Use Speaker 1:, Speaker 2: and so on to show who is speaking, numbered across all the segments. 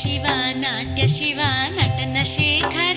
Speaker 1: शिवा नाट्य शिवा
Speaker 2: नटनशिखर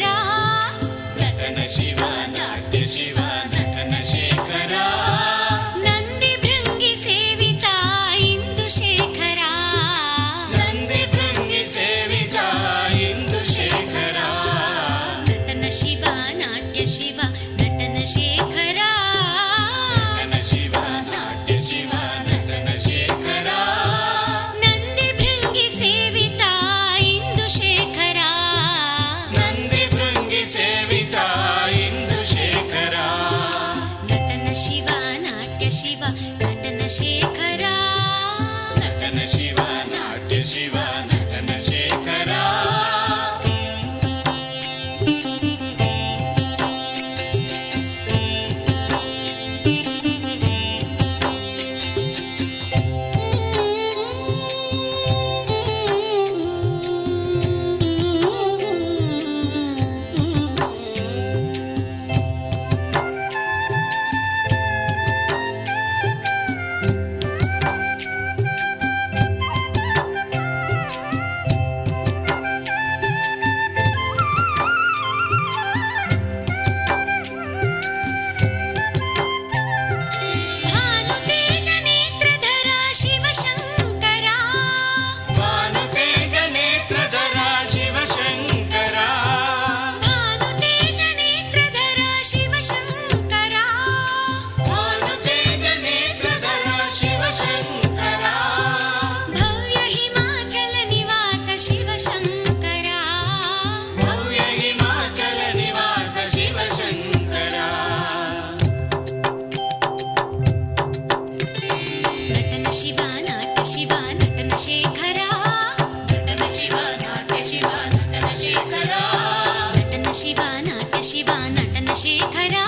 Speaker 2: शिवा नाट्य शिवा नटनशिखरा